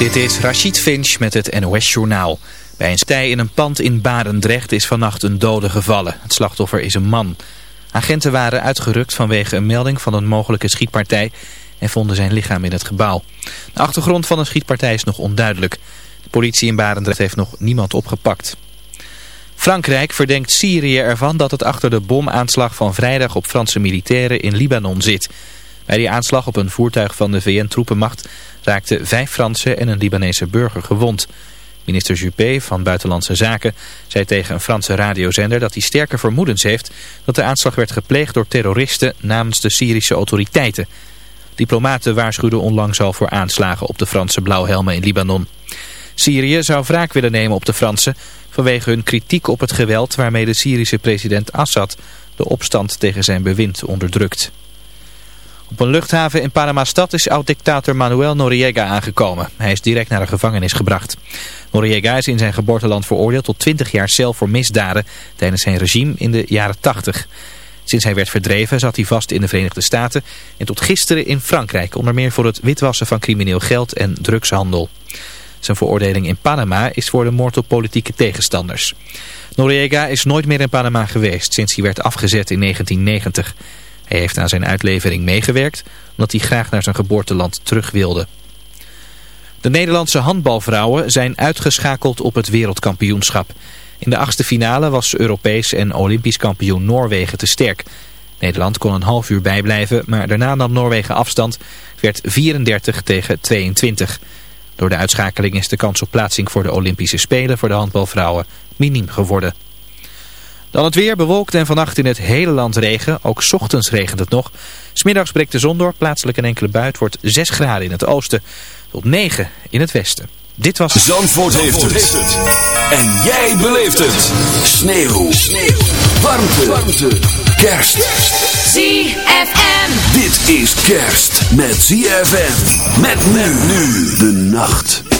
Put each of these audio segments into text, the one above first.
Dit is Rachid Finch met het NOS-journaal. Bij een stij in een pand in Barendrecht is vannacht een dode gevallen. Het slachtoffer is een man. Agenten waren uitgerukt vanwege een melding van een mogelijke schietpartij... en vonden zijn lichaam in het gebouw. De achtergrond van een schietpartij is nog onduidelijk. De politie in Barendrecht heeft nog niemand opgepakt. Frankrijk verdenkt Syrië ervan dat het achter de bomaanslag van vrijdag op Franse militairen in Libanon zit... Bij die aanslag op een voertuig van de VN-troepenmacht raakten vijf Franse en een Libanese burger gewond. Minister Juppé van Buitenlandse Zaken zei tegen een Franse radiozender dat hij sterke vermoedens heeft dat de aanslag werd gepleegd door terroristen namens de Syrische autoriteiten. Diplomaten waarschuwden onlangs al voor aanslagen op de Franse blauwhelmen in Libanon. Syrië zou wraak willen nemen op de Fransen vanwege hun kritiek op het geweld waarmee de Syrische president Assad de opstand tegen zijn bewind onderdrukt. Op een luchthaven in Panama-stad is oud-dictator Manuel Noriega aangekomen. Hij is direct naar de gevangenis gebracht. Noriega is in zijn geboorteland veroordeeld tot 20 jaar cel voor misdaden tijdens zijn regime in de jaren 80. Sinds hij werd verdreven zat hij vast in de Verenigde Staten en tot gisteren in Frankrijk, onder meer voor het witwassen van crimineel geld en drugshandel. Zijn veroordeling in Panama is voor de moord op politieke tegenstanders. Noriega is nooit meer in Panama geweest sinds hij werd afgezet in 1990. Hij heeft aan zijn uitlevering meegewerkt omdat hij graag naar zijn geboorteland terug wilde. De Nederlandse handbalvrouwen zijn uitgeschakeld op het wereldkampioenschap. In de achtste finale was Europees en Olympisch kampioen Noorwegen te sterk. Nederland kon een half uur bijblijven, maar daarna nam Noorwegen afstand. werd 34 tegen 22. Door de uitschakeling is de kans op plaatsing voor de Olympische Spelen voor de handbalvrouwen miniem geworden. Dan het weer bewolkt en vannacht in het hele land regen. Ook ochtends regent het nog. Smiddags breekt de zon door. Plaatselijk een enkele buit wordt 6 graden in het oosten. Tot 9 in het westen. Dit was... Zandvoort, Zandvoort heeft, het. En jij beleeft het. Sneeuw. Sneeuw. Warmte. Warmte. Kerst. ZFM. Dit is kerst met ZFM. Met men nu de nacht.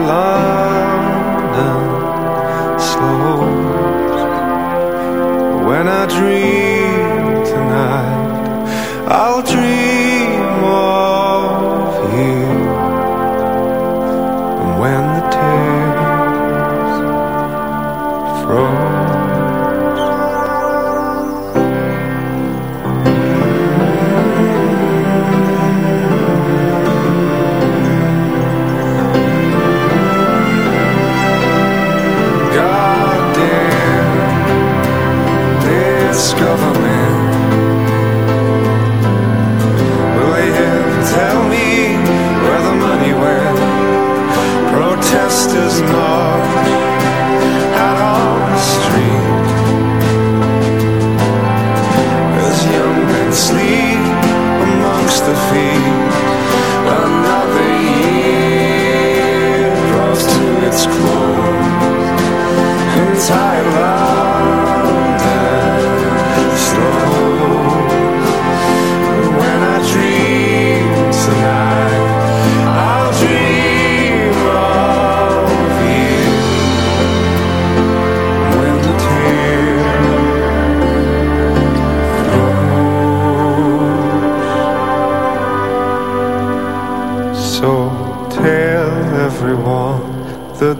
London slows When I dream tonight I'll dream of you. And when the tears froze government. Will they ever tell me where the money went? Protesters march out on the street. As young men sleep amongst the feet Another year draws to its close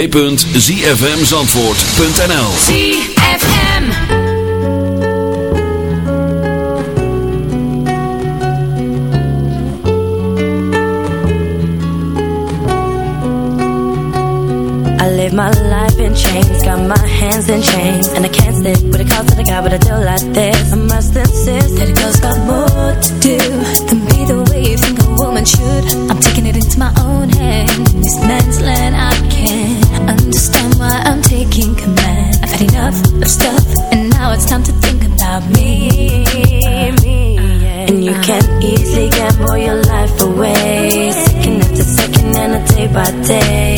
www.zfmzandvoort.nl ZFM. I live my life in chains, got my hands in chains, and I can't stick with a call to the guy, but I do like this. I must insist that a girl's got more to do than be the way you think a woman should. I'm taking it into my own hand. In this man's land, I can't understand why I'm taking command. I've had enough of stuff, and now it's time to think about me. me yeah. And you can easily gamble your life away, second after second and a day by day.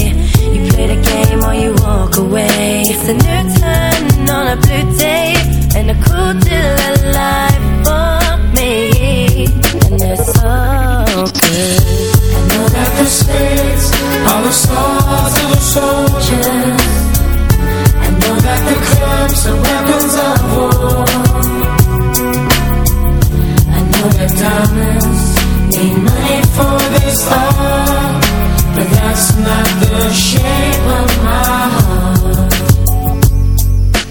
You play the game or you walk away. It's a new turn on a blue day and a cool deal of life for me. And it's so good. I know that the spades are the stars diamonds Need money for this art But that's not the shape of my heart.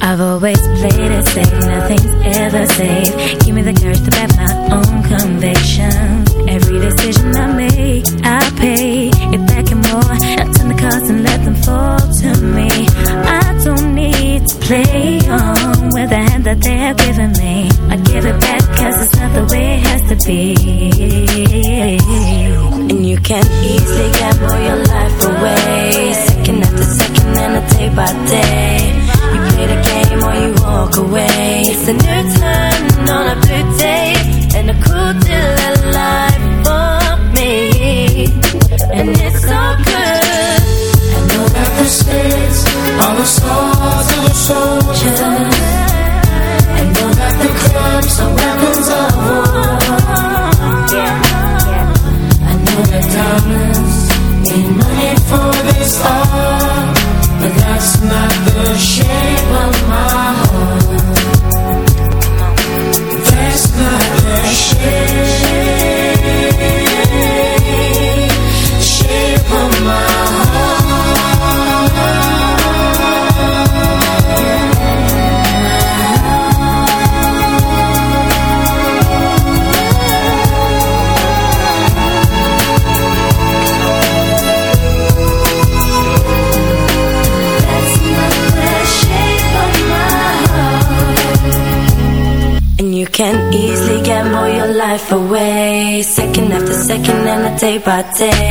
I've always played it safe, nothing's ever safe. Give me the courage to back my own conviction. Every decision I make, I pay it back and more. I turn the cards and let them fall to me. I don't need play on with the hand that they have given me. I give it back cause it's not the way it has to be. And you can easily gamble your life away. Second after second and a day by day. You play the game or you walk away. It's a new turn on a blue day and a cool deal of life for me. And it's so good. I know that the states are the stars of the soldier. I know that the clubs are weapons day by day.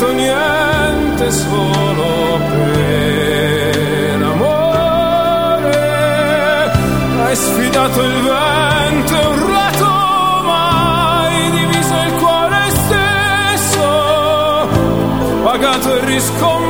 fatto niente solo per amore. Hai sfidato il vento e un rato, ma diviso il cuore stesso, pagato il riscontro